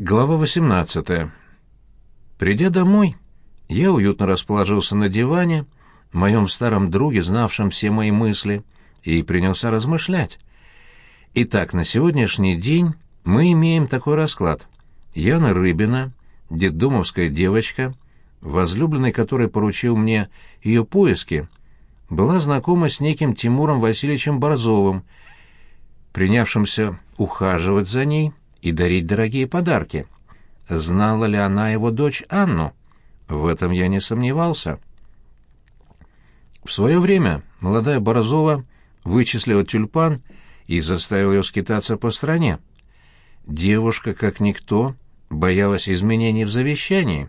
Глава 18. Придя домой, я уютно расположился на диване, моем старом друге, знавшем все мои мысли, и принялся размышлять. Итак, на сегодняшний день мы имеем такой расклад. Яна Рыбина, детдомовская девочка, возлюбленный которой поручил мне ее поиски, была знакома с неким Тимуром Васильевичем Борзовым, принявшимся ухаживать за ней и дарить дорогие подарки. Знала ли она его дочь Анну? В этом я не сомневался. В свое время молодая Борозова вычислила тюльпан и заставила ее скитаться по стране. Девушка, как никто, боялась изменений в завещании.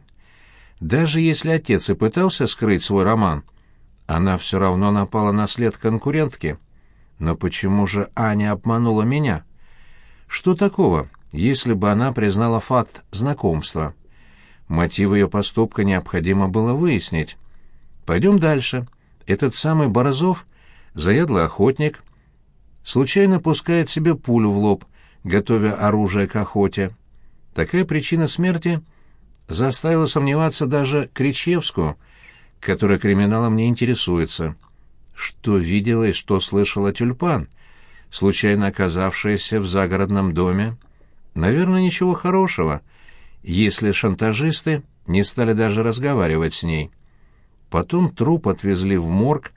Даже если отец и пытался скрыть свой роман, она все равно напала на след конкурентки. Но почему же Аня обманула меня? Что такого, если бы она признала факт знакомства. Мотив ее поступка необходимо было выяснить. Пойдем дальше. Этот самый Борозов, заядлый охотник, случайно пускает себе пулю в лоб, готовя оружие к охоте. Такая причина смерти заставила сомневаться даже Кричевскую, которая криминалом не интересуется. Что видела и что слышала тюльпан, случайно оказавшаяся в загородном доме, Наверное, ничего хорошего, если шантажисты не стали даже разговаривать с ней. Потом труп отвезли в морг,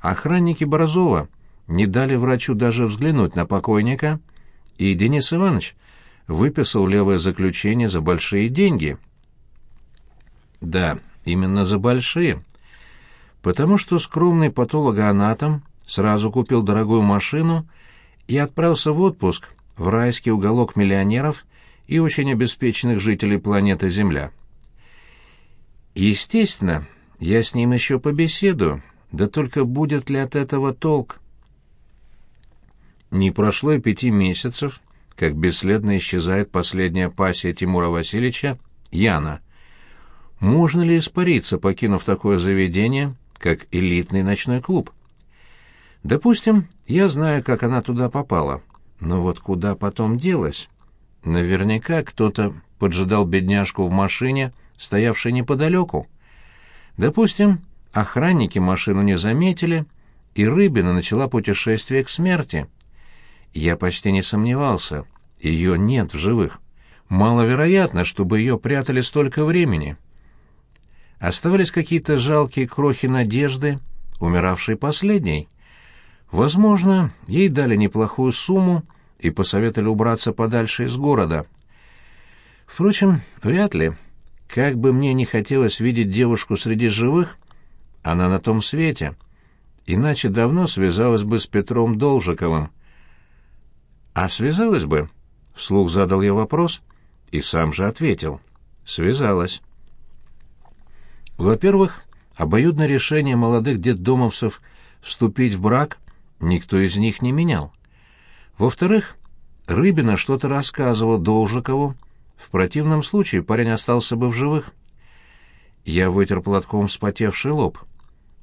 охранники Борозова не дали врачу даже взглянуть на покойника, и Денис Иванович выписал левое заключение за большие деньги. Да, именно за большие. Потому что скромный патологоанатом сразу купил дорогую машину и отправился в отпуск в райский уголок миллионеров и очень обеспеченных жителей планеты Земля. Естественно, я с ним еще побеседую, да только будет ли от этого толк? Не прошло и пяти месяцев, как бесследно исчезает последняя пассия Тимура Васильевича, Яна. Можно ли испариться, покинув такое заведение, как элитный ночной клуб? Допустим, я знаю, как она туда попала. Но вот куда потом делась? Наверняка кто-то поджидал бедняжку в машине, стоявшей неподалеку. Допустим, охранники машину не заметили, и Рыбина начала путешествие к смерти. Я почти не сомневался, ее нет в живых. Маловероятно, чтобы ее прятали столько времени. Оставались какие-то жалкие крохи надежды, умиравшей последней. Возможно, ей дали неплохую сумму и посоветовали убраться подальше из города. Впрочем, вряд ли. Как бы мне не хотелось видеть девушку среди живых, она на том свете. Иначе давно связалась бы с Петром Должиковым. А связалась бы? Вслух задал я вопрос и сам же ответил. Связалась. Во-первых, обоюдное решение молодых детдомовцев вступить в брак никто из них не менял. Во-вторых, Рыбина что-то рассказывал Должикову. В противном случае парень остался бы в живых. Я вытер платком вспотевший лоб.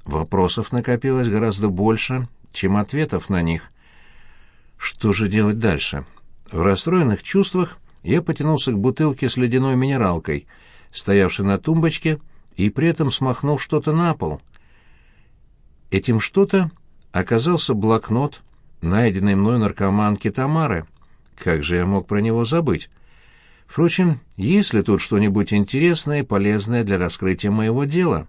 Вопросов накопилось гораздо больше, чем ответов на них. Что же делать дальше? В расстроенных чувствах я потянулся к бутылке с ледяной минералкой, стоявшей на тумбочке, и при этом смахнул что-то на пол. Этим что-то оказался блокнот, найденный мной наркоманки Тамары. Как же я мог про него забыть? Впрочем, есть ли тут что-нибудь интересное и полезное для раскрытия моего дела?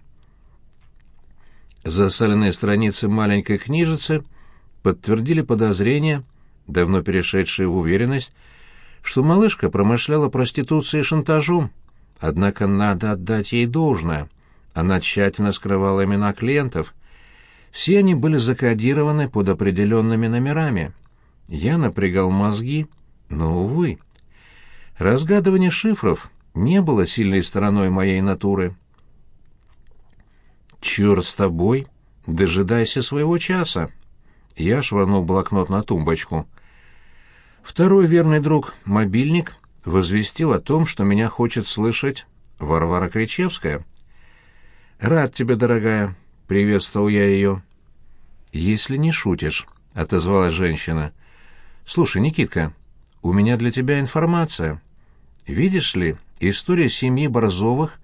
Засаленные страницы маленькой книжицы подтвердили подозрения, давно перешедшие в уверенность, что малышка промышляла проституцией и шантажом. Однако надо отдать ей должное. Она тщательно скрывала имена клиентов, все они были закодированы под определенными номерами. Я напрягал мозги, но, увы. Разгадывание шифров не было сильной стороной моей натуры. «Черт с тобой! Дожидайся своего часа!» Я швырнул блокнот на тумбочку. Второй верный друг, мобильник, возвестил о том, что меня хочет слышать Варвара Кричевская. «Рад тебе, дорогая!» — приветствовал я ее. «Если не шутишь», — отозвалась женщина. «Слушай, Никитка, у меня для тебя информация». Видишь ли, история семьи Борзовых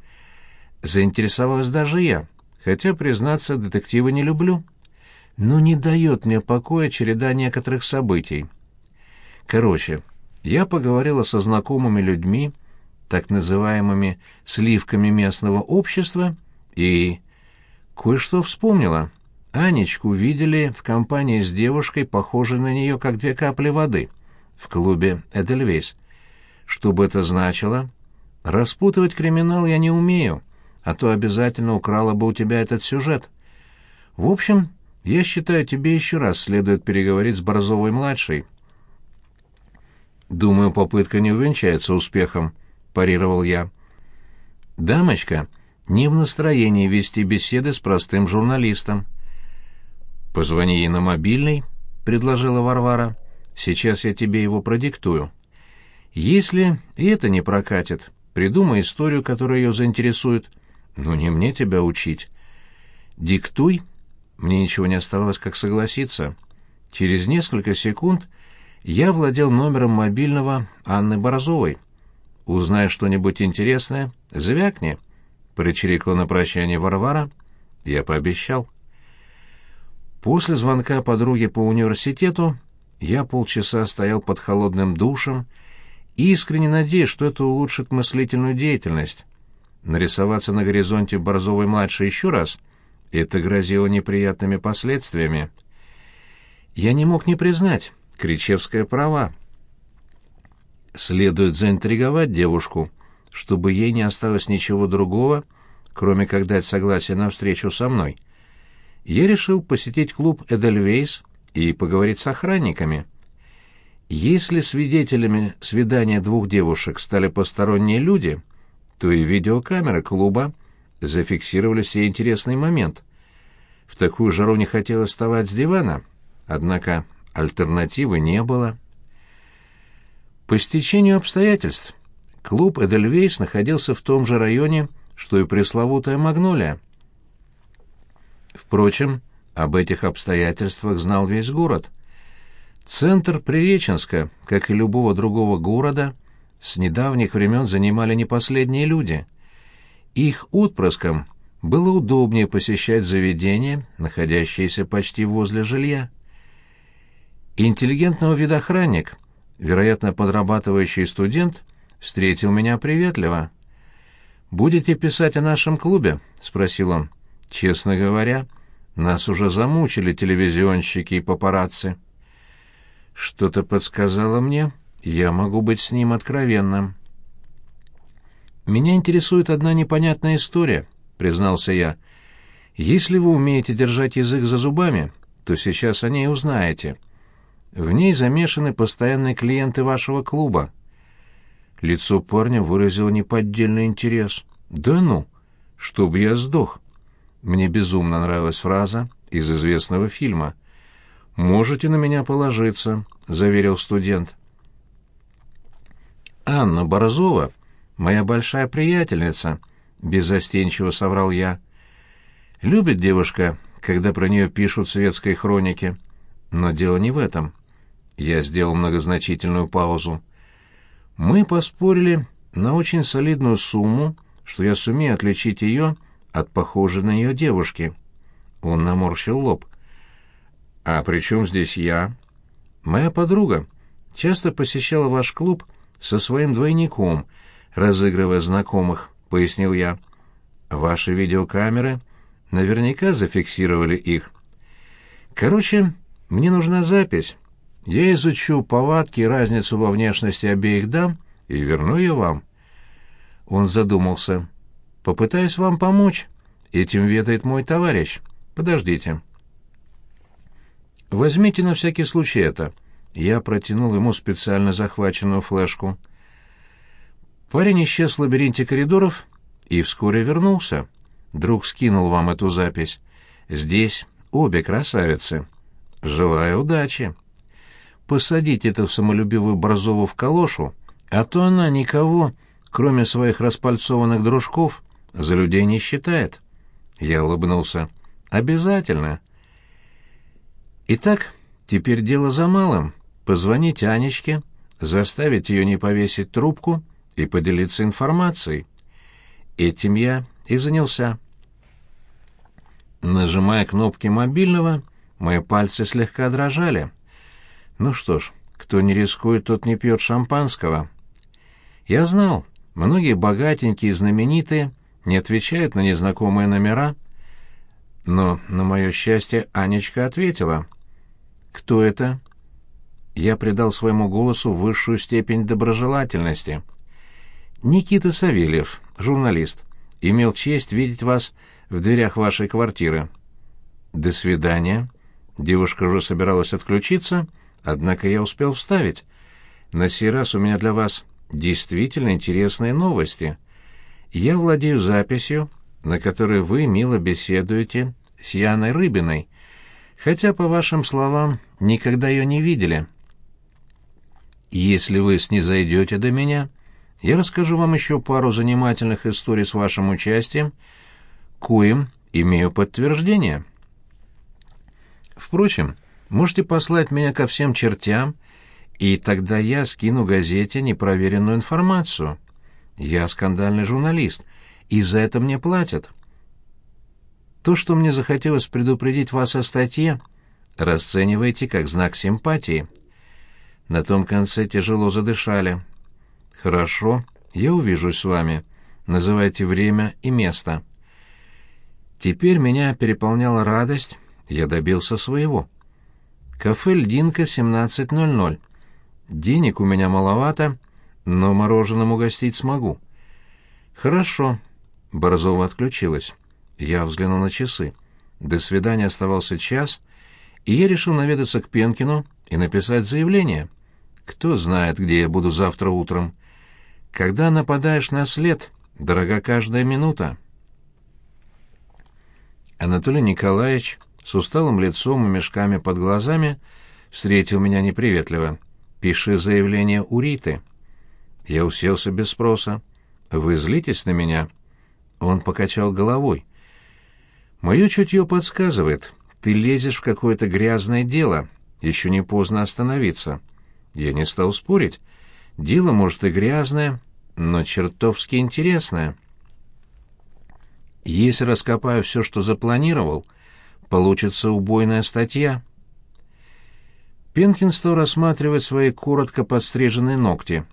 заинтересовалась даже я, хотя, признаться, детективы не люблю. Но не дает мне покоя череда некоторых событий. Короче, я поговорила со знакомыми людьми, так называемыми «сливками местного общества», и кое-что вспомнила. Анечку видели в компании с девушкой, похожей на нее, как две капли воды, в клубе «Эдельвейс». Что бы это значило? Распутывать криминал я не умею, а то обязательно украла бы у тебя этот сюжет. В общем, я считаю, тебе еще раз следует переговорить с Борзовой-младшей. Думаю, попытка не увенчается успехом, парировал я. Дамочка не в настроении вести беседы с простым журналистом. «Позвони ей на мобильный», — предложила Варвара. «Сейчас я тебе его продиктую. Если и это не прокатит, придумай историю, которая ее заинтересует. Ну, не мне тебя учить. Диктуй». Мне ничего не оставалось, как согласиться. Через несколько секунд я владел номером мобильного Анны Борзовой. «Узнай что-нибудь интересное, звякни», — причирикла на прощание Варвара. Я пообещал. После звонка подруги по университету я полчаса стоял под холодным душем, искренне надеясь, что это улучшит мыслительную деятельность. Нарисоваться на горизонте Борзовой-младшей еще раз — это грозило неприятными последствиями. Я не мог не признать, Кричевская права. Следует заинтриговать девушку, чтобы ей не осталось ничего другого, кроме как дать согласие на встречу со мной — я решил посетить клуб «Эдельвейс» и поговорить с охранниками. Если свидетелями свидания двух девушек стали посторонние люди, то и видеокамеры клуба зафиксировали сей интересный момент. В такую жару не хотелось вставать с дивана, однако альтернативы не было. По стечению обстоятельств клуб «Эдельвейс» находился в том же районе, что и пресловутая «Магнолия». Впрочем, об этих обстоятельствах знал весь город. Центр Приреченска, как и любого другого города, с недавних времен занимали не последние люди. Их отпрыскам было удобнее посещать заведения, находящиеся почти возле жилья. Интеллигентного вида охранник, вероятно, подрабатывающий студент, встретил меня приветливо. «Будете писать о нашем клубе?» — спросил он. Честно говоря, нас уже замучили телевизионщики и папарацци. Что-то подсказало мне, я могу быть с ним откровенным. Меня интересует одна непонятная история, признался я. Если вы умеете держать язык за зубами, то сейчас о ней узнаете. В ней замешаны постоянные клиенты вашего клуба. Лицо парня выразило неподдельный интерес. Да ну, чтобы я сдох. Мне безумно нравилась фраза из известного фильма. «Можете на меня положиться», — заверил студент. «Анна Борзова — моя большая приятельница», — беззастенчиво соврал я. «Любит девушка, когда про нее пишут в светской хронике. Но дело не в этом». Я сделал многозначительную паузу. «Мы поспорили на очень солидную сумму, что я сумею отличить ее от похожей на нее девушки. Он наморщил лоб. «А при чем здесь я?» «Моя подруга часто посещала ваш клуб со своим двойником, разыгрывая знакомых», — пояснил я. «Ваши видеокамеры наверняка зафиксировали их. Короче, мне нужна запись. Я изучу повадки и разницу во внешности обеих дам и верну ее вам». Он задумался. Попытаюсь вам помочь. Этим ведает мой товарищ. Подождите. Возьмите на всякий случай это. Я протянул ему специально захваченную флешку. Парень исчез в лабиринте коридоров и вскоре вернулся. Друг скинул вам эту запись. Здесь обе красавицы. Желаю удачи. Посадите это в самолюбивую Борзову в калошу, а то она никого, кроме своих распальцованных дружков, за людей не считает. Я улыбнулся. Обязательно. Итак, теперь дело за малым. Позвонить Анечке, заставить ее не повесить трубку и поделиться информацией. Этим я и занялся. Нажимая кнопки мобильного, мои пальцы слегка дрожали. Ну что ж, кто не рискует, тот не пьет шампанского. Я знал, многие богатенькие и знаменитые не отвечают на незнакомые номера, но, на мое счастье, Анечка ответила. «Кто это?» Я придал своему голосу высшую степень доброжелательности. «Никита Савельев, журналист. Имел честь видеть вас в дверях вашей квартиры». «До свидания». Девушка уже собиралась отключиться, однако я успел вставить. «На сей раз у меня для вас действительно интересные новости. Я владею записью, на которой вы мило беседуете с Яной Рыбиной, хотя, по вашим словам, никогда ее не видели. Если вы снизойдете до меня, я расскажу вам еще пару занимательных историй с вашим участием, коим имею подтверждение. Впрочем, можете послать меня ко всем чертям, и тогда я скину газете непроверенную информацию. Я скандальный журналист, и за это мне платят. То, что мне захотелось предупредить вас о статье, расценивайте как знак симпатии. На том конце тяжело задышали. Хорошо, я увижусь с вами. Называйте время и место. Теперь меня переполняла радость, я добился своего. Кафе «Льдинка» 17.00. Денег у меня маловато, но мороженым угостить смогу. Хорошо. Борзова отключилась. Я взглянул на часы. До свидания оставался час, и я решил наведаться к Пенкину и написать заявление. Кто знает, где я буду завтра утром. Когда нападаешь на след, дорога каждая минута. Анатолий Николаевич с усталым лицом и мешками под глазами встретил меня неприветливо. «Пиши заявление у Риты». Я уселся без спроса. «Вы злитесь на меня?» Он покачал головой. «Мое чутье подсказывает. Ты лезешь в какое-то грязное дело. Еще не поздно остановиться». Я не стал спорить. Дело, может, и грязное, но чертовски интересное. Если раскопаю все, что запланировал, получится убойная статья. Пенкин стал рассматривать свои коротко подстриженные ногти.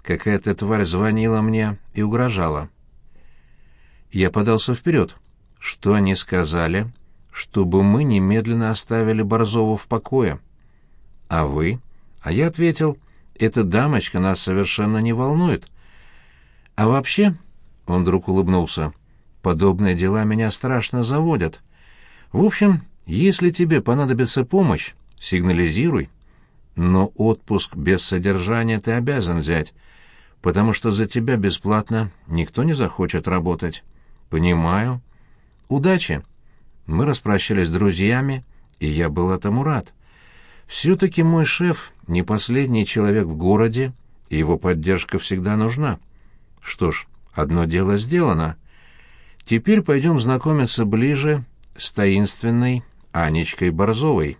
Какая-то тварь звонила мне и угрожала. Я подался вперед. Что они сказали? Чтобы мы немедленно оставили Борзову в покое. А вы? А я ответил, эта дамочка нас совершенно не волнует. А вообще, он вдруг улыбнулся, подобные дела меня страшно заводят. В общем, если тебе понадобится помощь, сигнализируй. Но отпуск без содержания ты обязан взять, потому что за тебя бесплатно никто не захочет работать. Понимаю. Удачи. Мы распрощались с друзьями, и я был этому рад. Все-таки мой шеф не последний человек в городе, и его поддержка всегда нужна. Что ж, одно дело сделано. Теперь пойдем знакомиться ближе с таинственной Анечкой Борзовой.